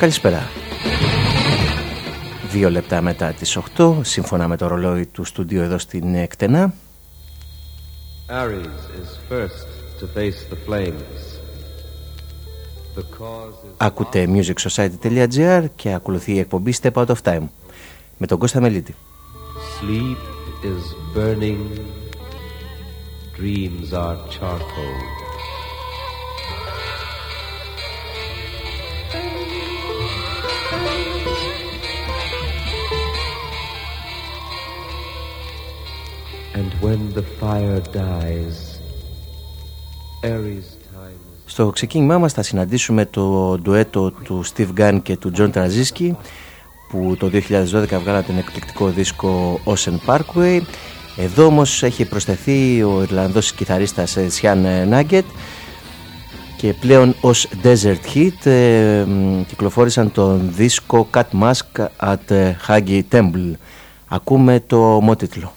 Καλησπέρα. Δύο λεπτά μετά τις 8, σύμφωνα με το ρολόι του στούντιο εδώ στην Εκτενά. Ακούτε musicsociety.gr και ακολουθεί η εκπομπή Step Out of Time με τον Κώστα Μελίτη. Sleep is burning, dreams are charcoal. Στο ξεκίνημά μας θα συναντήσουμε το ντουέτο του Steve Gunn και του John Traziski που το 2012 βγάλαν τον εκπληκτικό δίσκο Ocean Parkway. Εδώ όμως έχει προσθεθεί ο Ιρλανδός κιθαρίστας Sian Nugget και πλέον ως Desert Hit ε, κυκλοφόρησαν τον δίσκο Cut Mask at Haggy Temple. Ακούμε το μότιτλο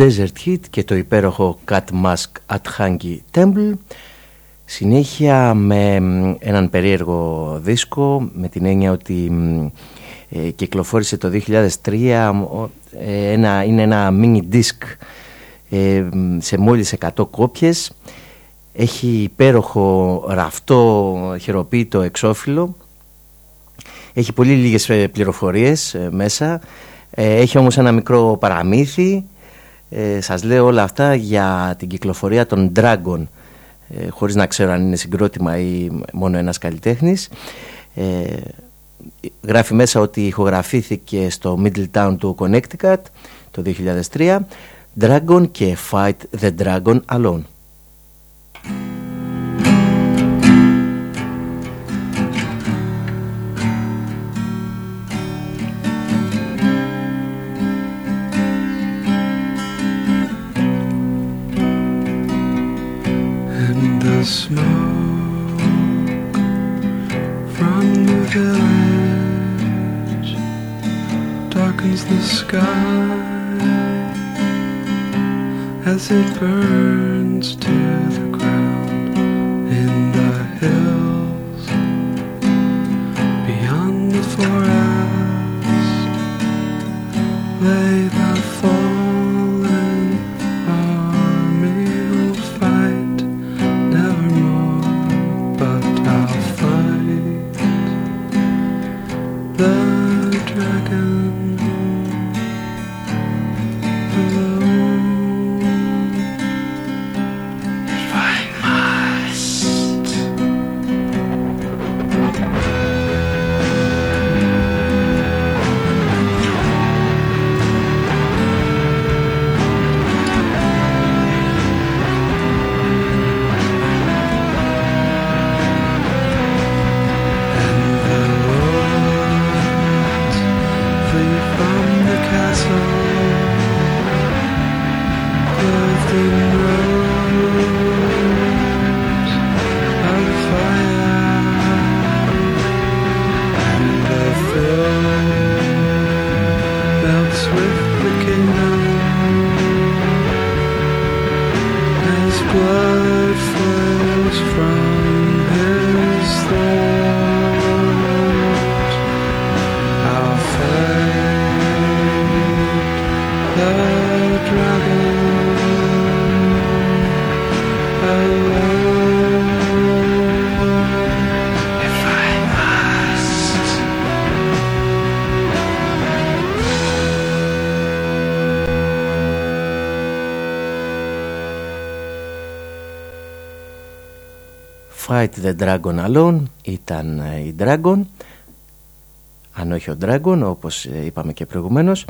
Desert Heat και το υπέροχο Cat Mask at Hanky Temple. Συνέχεια με έναν περίεργο δίσκο με την έννοια ότι ε, κυκλοφόρησε το 2003 ε, ένα, είναι ένα mini disc ε, σε μόλις 100 κόπιες. Έχει υπέροχο ραφτό χειροποίητο εξώφυλλο. Έχει πολύ λίγες ε, πληροφορίες μέσα. Έχει όμως ένα μικρό παραμύθι σας λέω όλα αυτά για την κυκλοφορία των Dragon. Χωρίς να ξέρω αν είναι συγκρότημα ή μόνο ένας καλλιτέχνης. Γράφει μέσα ότι ηχογραφήθηκε στο Middletown του Connecticut το 2003 Dragon και Fight the Dragon Alone. The snow from the village darkens the sky as it burns to the ground in the hills beyond the forest. Lay the the Dragon Alone ήταν ε, η Dragon. Αν όχι ο Dragon όπως ε, είπαμε και προηγουμένως.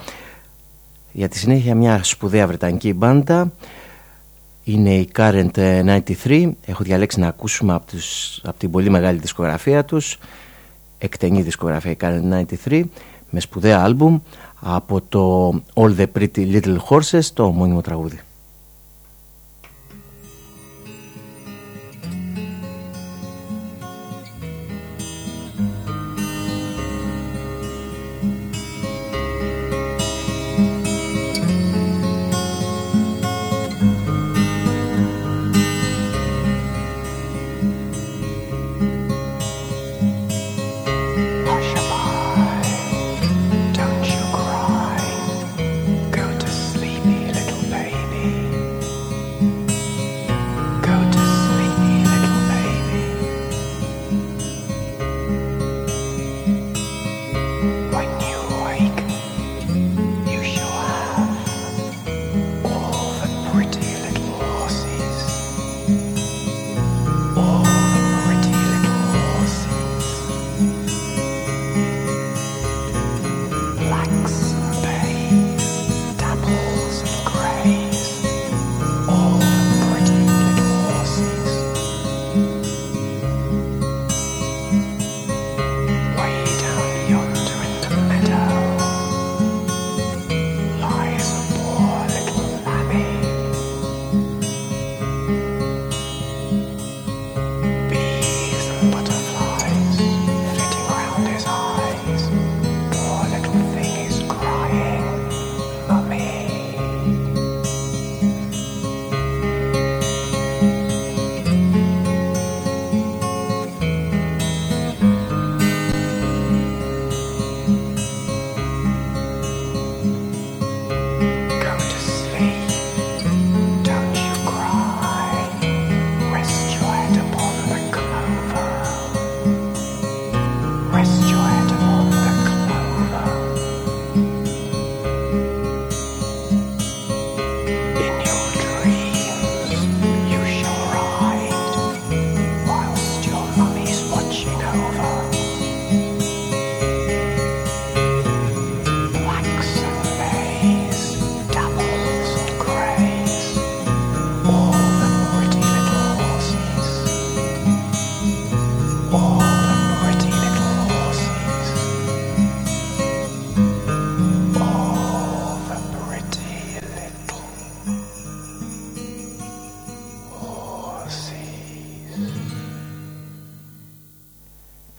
Για τη συνέχεια μια σπουδαία βρετανική μπάντα. Είναι η Current 93 ε, έχω διαλέξει να ακούσουμε από, τους, από την πολύ μεγάλη δισκογραφία τους. Εκτενή δισκογραφία η Current 93 με σπουδαία άλμπουμ από το All the Pretty Little Horses το μόνιμο τραγούδι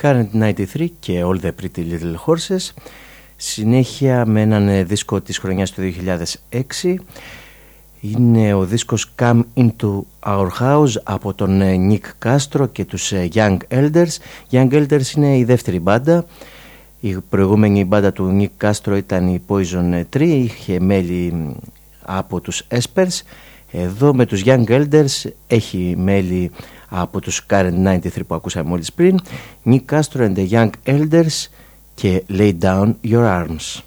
Current 93 και All the Pretty Little Horses. Συνέχεια με έναν ε, δίσκο της χρονιάς του 2006 είναι ο δίσκος Come Into Our House από τον ε, Nick Castro και τους ε, Young Elders. Young Elders είναι η δεύτερη μπάντα. Η προηγούμενη μπάντα του Nick Castro ήταν η Poison Tree είχε μέλη από τους Espers. Εδώ με τους Young Elders έχει μέλη από τους Current 93 που ακούσαμε μόλις πριν Nick Castro and the Young Elders και Lay Down Your Arms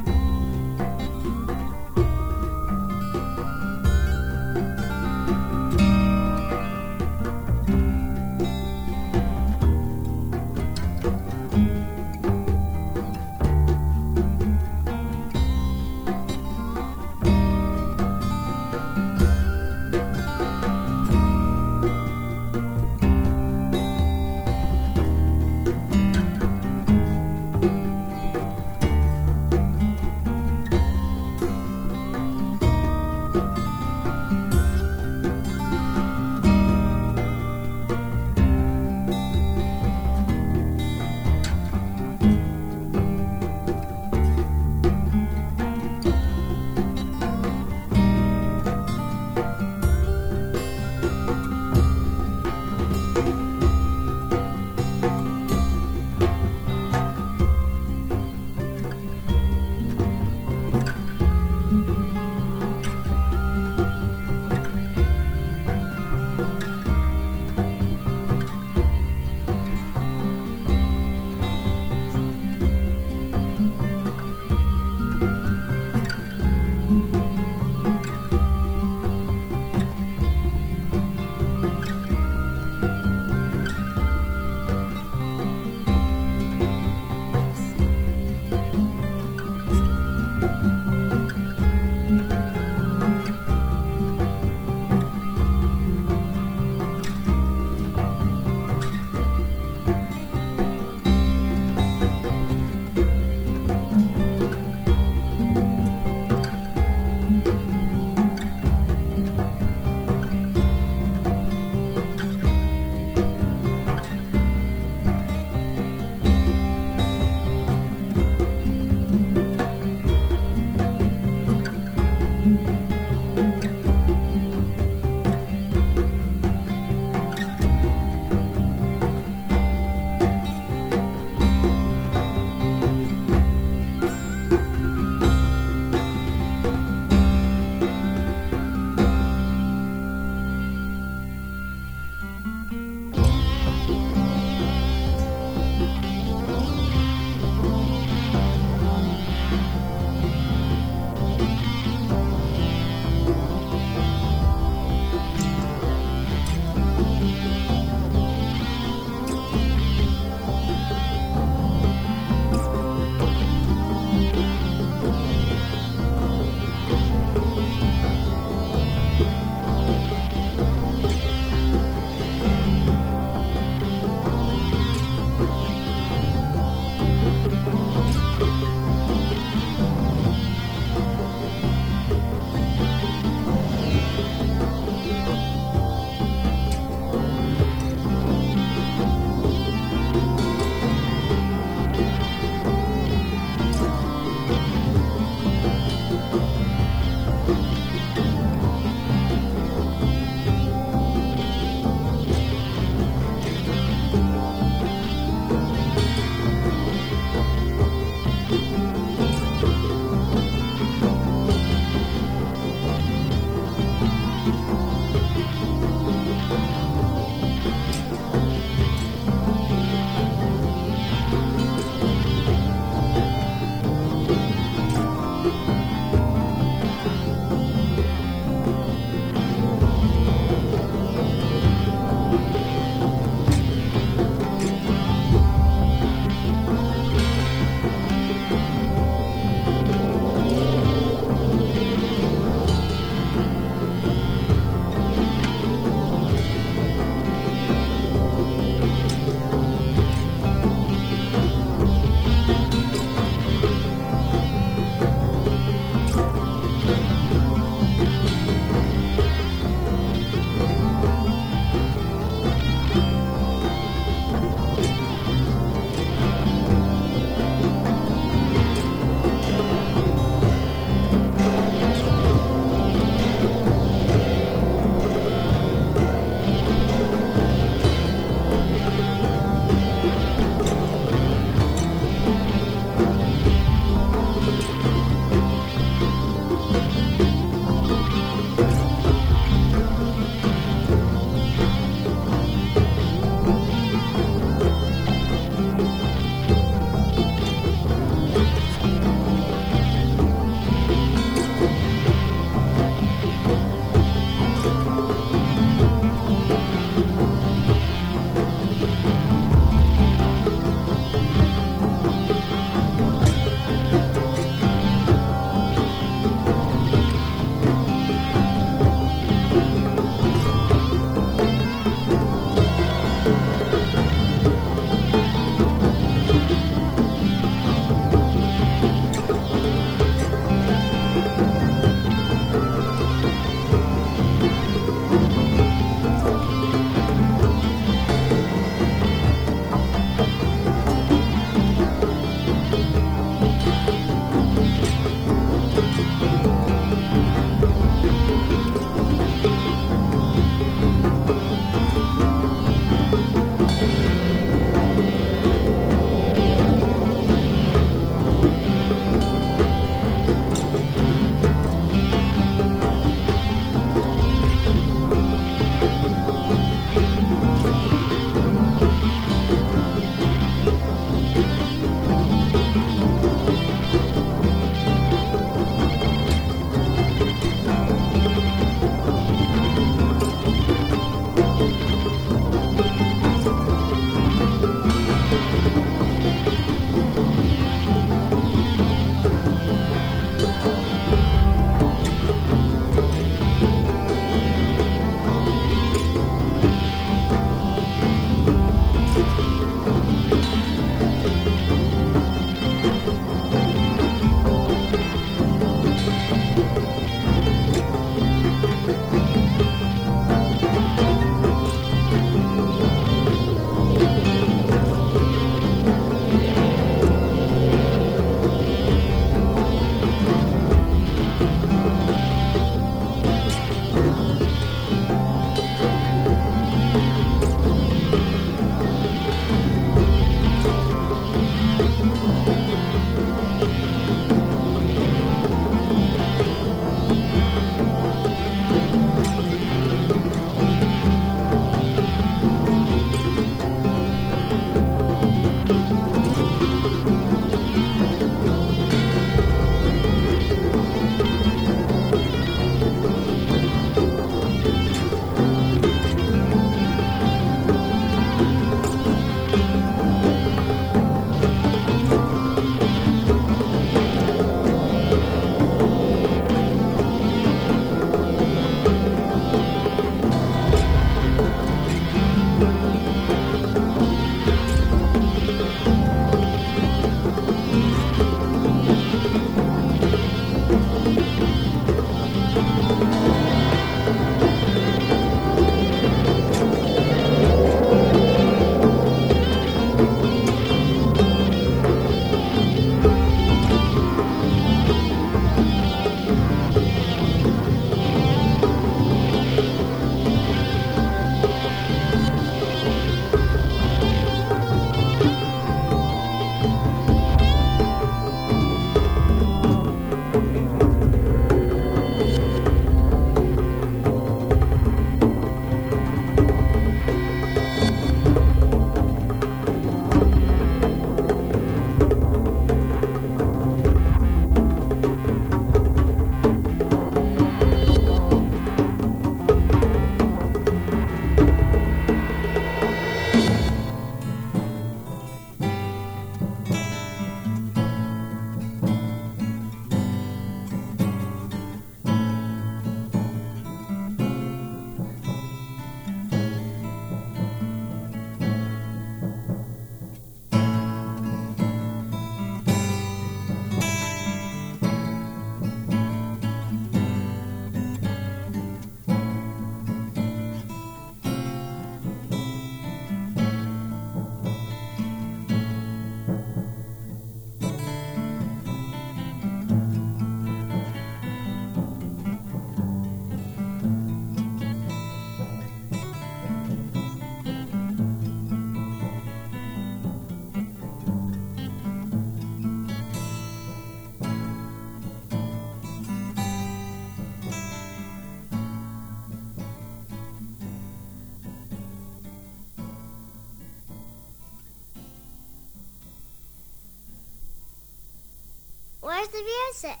the music?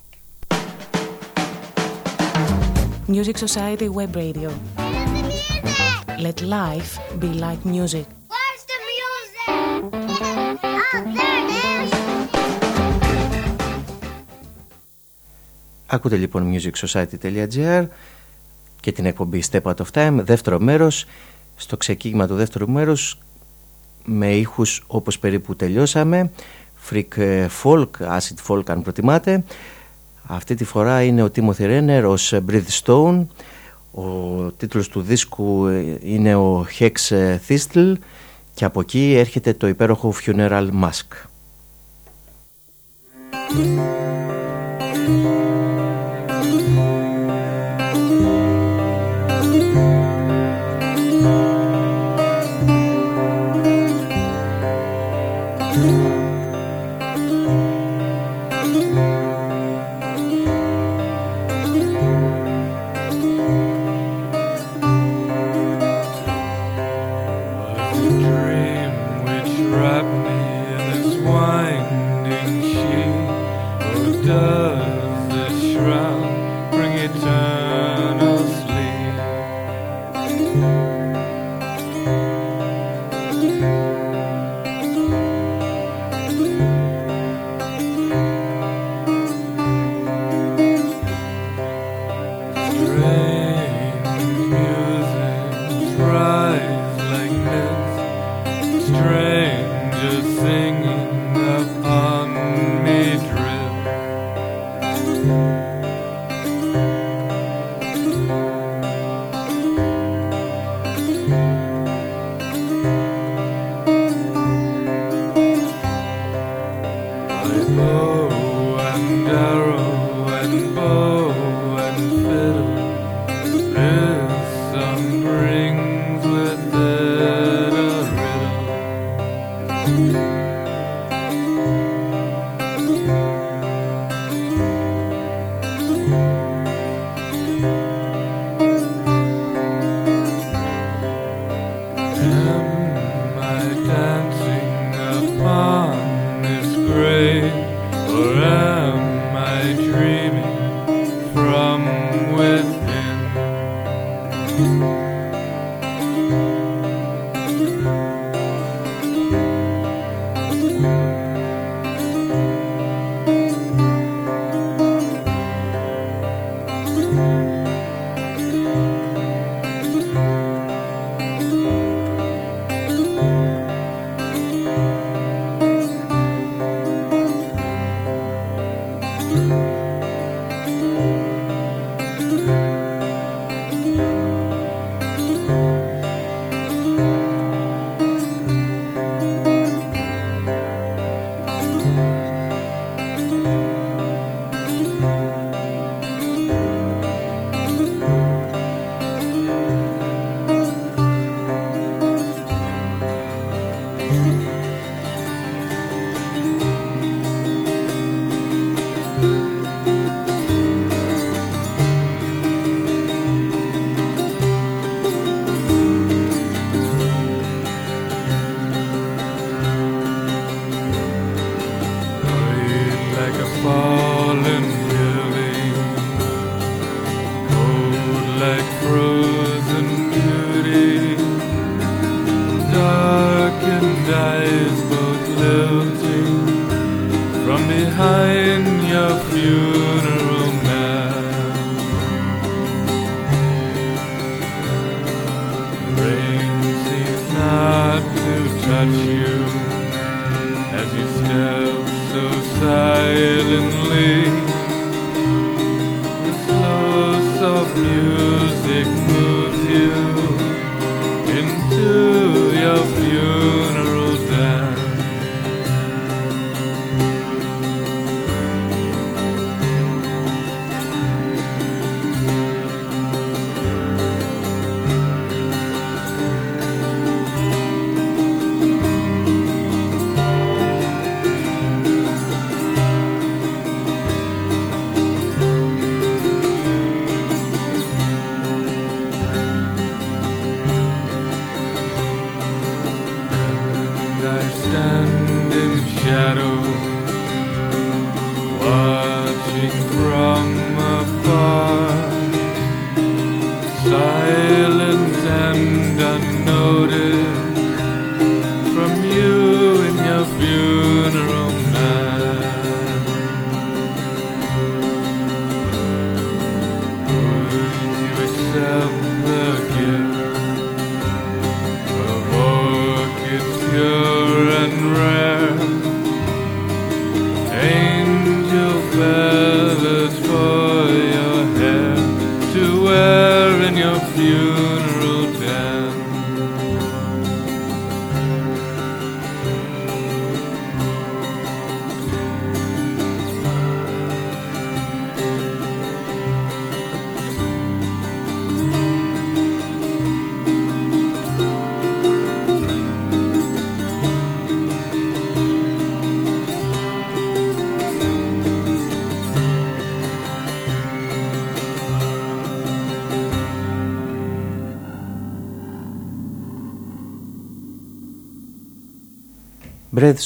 Music Society Web Radio. Where's the music? Let life be like music. Where's the music? Oh, there it is. Ακούτε λοιπόν musicsociety.gr και την εκπομπή Step Out of Time, δεύτερο μέρος. Στο ξεκίνημα του δεύτερου μέρους με ήχους όπως περίπου τελειώσαμε freak ε, folk, acid folk αν προτιμάτε. Αυτή τη φορά είναι ο Timothy Renner ως Breathe Stone ο τίτλος του δίσκου ε, είναι ο Hex ε, Thistle και από εκεί έρχεται το υπέροχο Funeral Mask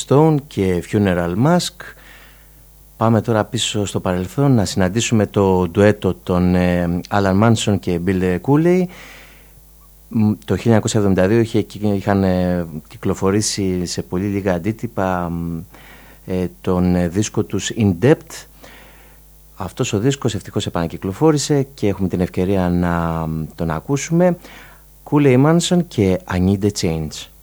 Stone και Funeral Mask. Πάμε τώρα πίσω στο παρελθόν να συναντήσουμε το ντουέτο των ε, Alan Manson και Bill Cooley. Το 1972 είχαν ε, κυκλοφορήσει σε πολύ λίγα αντίτυπα ε, τον δίσκο τους In Depth. Αυτός ο δίσκος ευτυχώς επανακυκλοφόρησε και έχουμε την ευκαιρία να τον ακούσουμε. Cooley Manson και I Need a Change.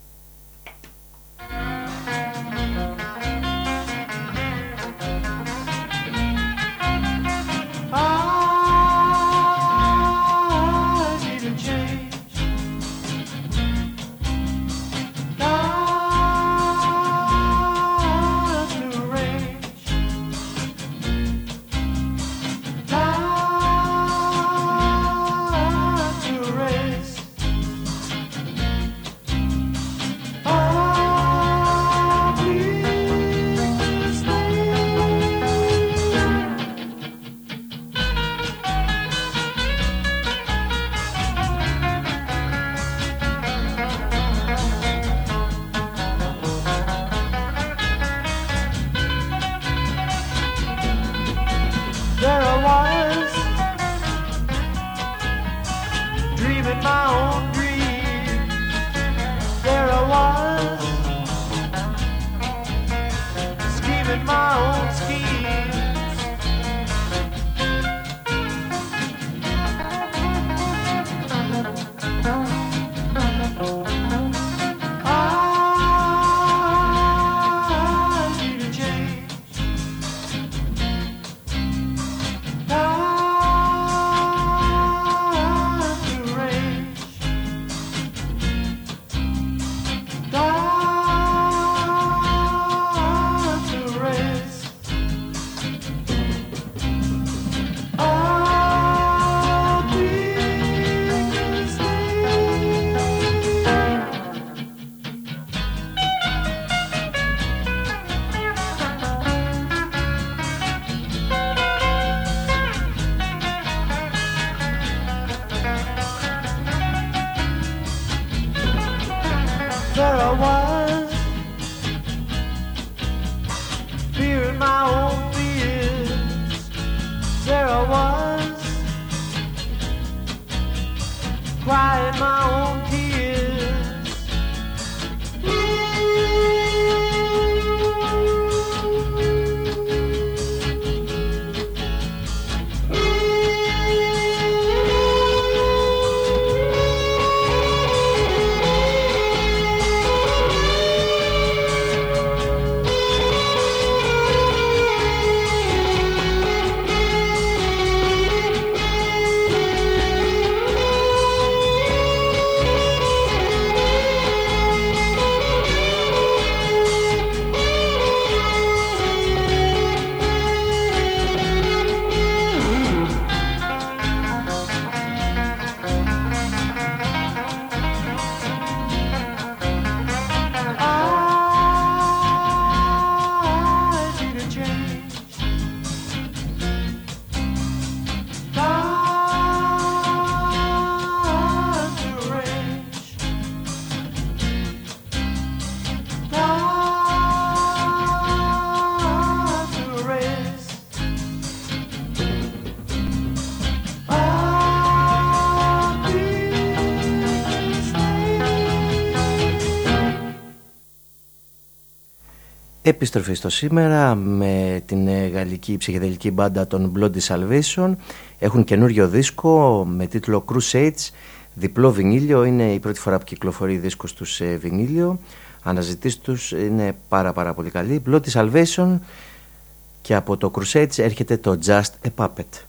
Επιστροφή στο σήμερα με την ε, γαλλική ψυχεδελική μπάντα των Bloody Salvation. Έχουν καινούριο δίσκο με τίτλο Crusades. Διπλό βινίλιο, είναι η πρώτη φορά που κυκλοφορεί δίσκος στους ε, βινίλιο. Αναζητήσεις τους είναι πάρα πάρα πολύ καλή. Bloody Salvation και από το Crusades έρχεται το Just a Puppet.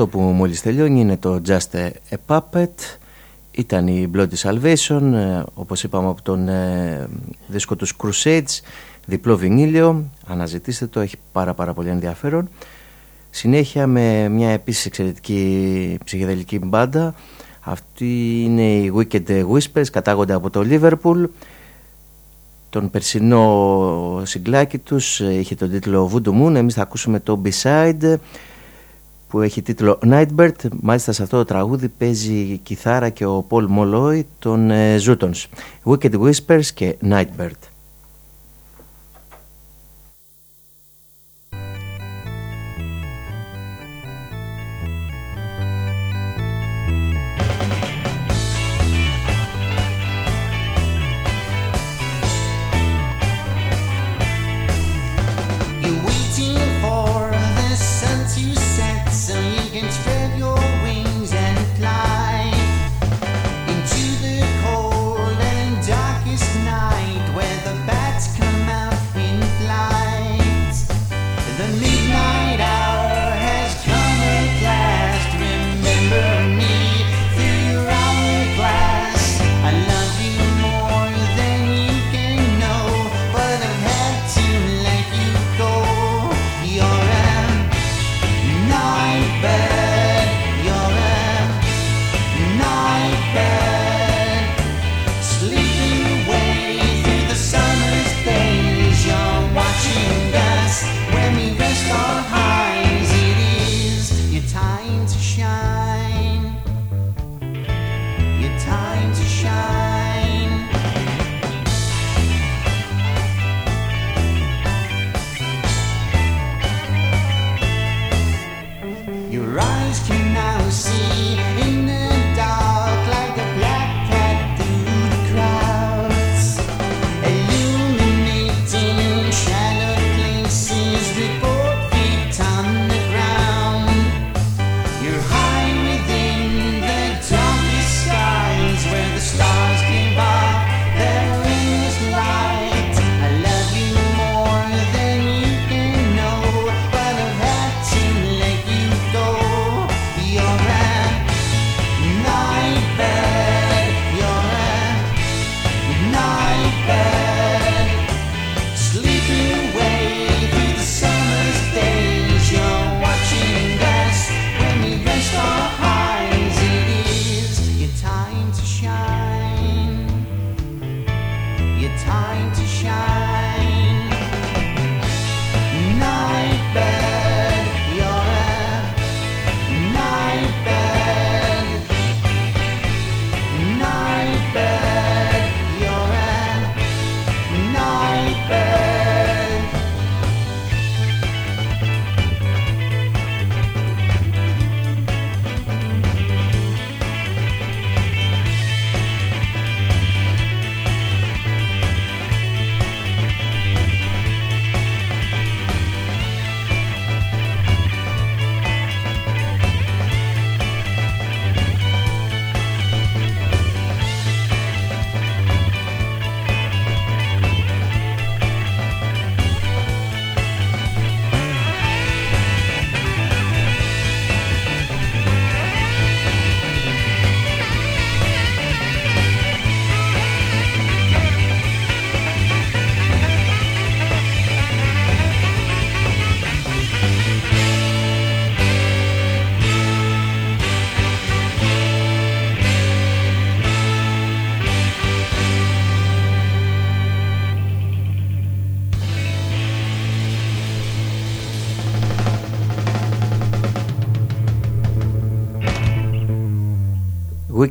Αυτό που μόλις τελειώνει είναι το Just a, Puppet. Ήταν η Bloody Salvation ε, όπως είπαμε από τον ε, δίσκο τους Crusades. Διπλό βινίλιο αναζητήστε το, έχει πάρα πάρα πολύ ενδιαφέρον. Συνέχεια με μια επίσης εξαιρετική ψυχεδελική μπάντα. Αυτή είναι οι Wicked Whispers κατάγονται από το Liverpool. Τον περσινό συγκλάκι τους ε, είχε τον τίτλο Voodoo Moon. Εμείς θα ακούσουμε το B-Side που έχει τίτλο Nightbird. Μάλιστα σε αυτό το τραγούδι παίζει η κιθάρα και ο Paul Molloy των ε, Zootons. Wicked Whispers και Nightbird. trying to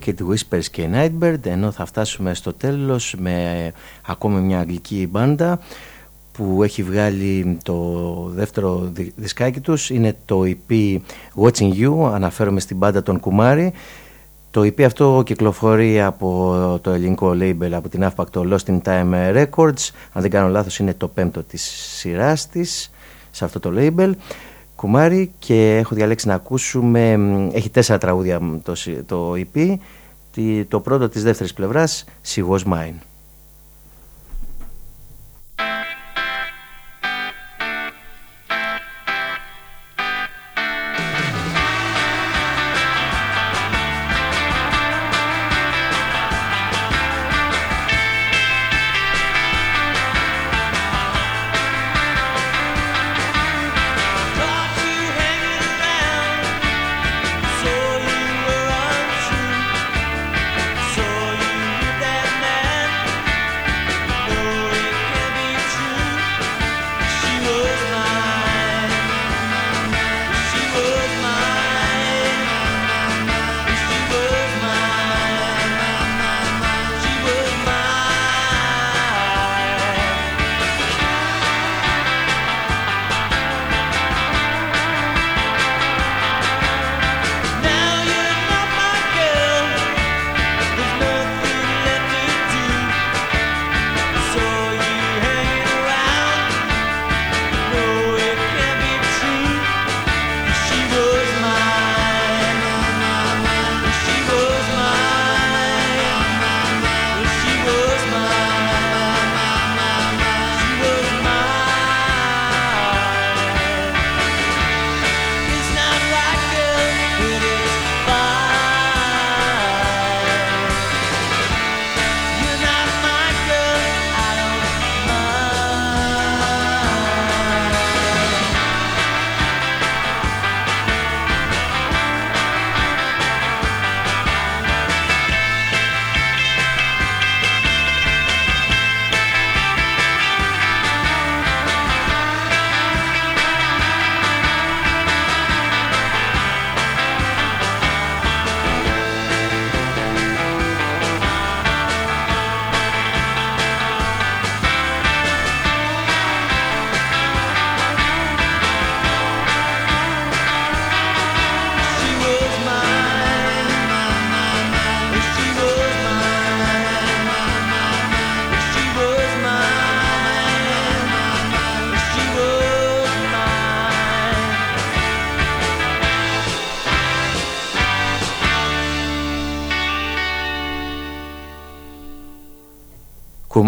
Wicked Whispers και Nightbird ενώ θα φτάσουμε στο τέλος με ακόμη μια αγγλική μπάντα που έχει βγάλει το δεύτερο δισκάκι τους. Είναι το EP Watching You αναφέρομαι στην μπάντα των Κουμάρη το EP αυτό κυκλοφορεί από το ελληνικό label από την αύπακτο Lost in Time Records. Αν δεν κάνω λάθος είναι το πέμπτο της σειράς της σε αυτό το label. Κουμάρι και έχω διαλέξει να ακούσουμε, έχει τέσσερα τραγούδια το, το EP, το πρώτο της δεύτερης πλευράς, She Was Mine.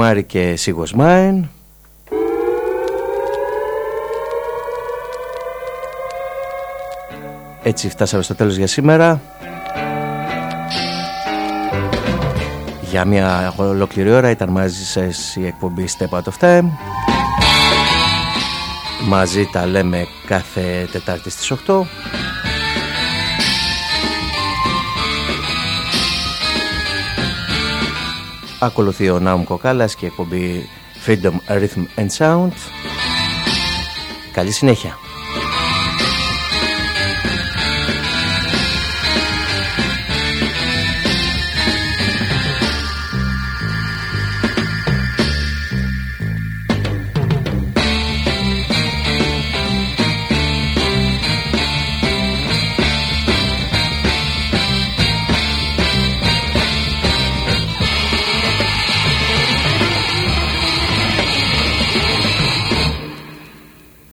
Κουμάρι και Σίγος Μάιν Έτσι φτάσαμε στο τέλος για σήμερα. Για μια ολόκληρη ώρα ήταν μαζί σας η εκπομπή Step Out of Time. Μαζί τα λέμε κάθε Τετάρτη στις 8 Ακολουθεί ο Νάουμ Κοκάλας και η εκπομπή Freedom Rhythm and Sound. Καλή συνέχεια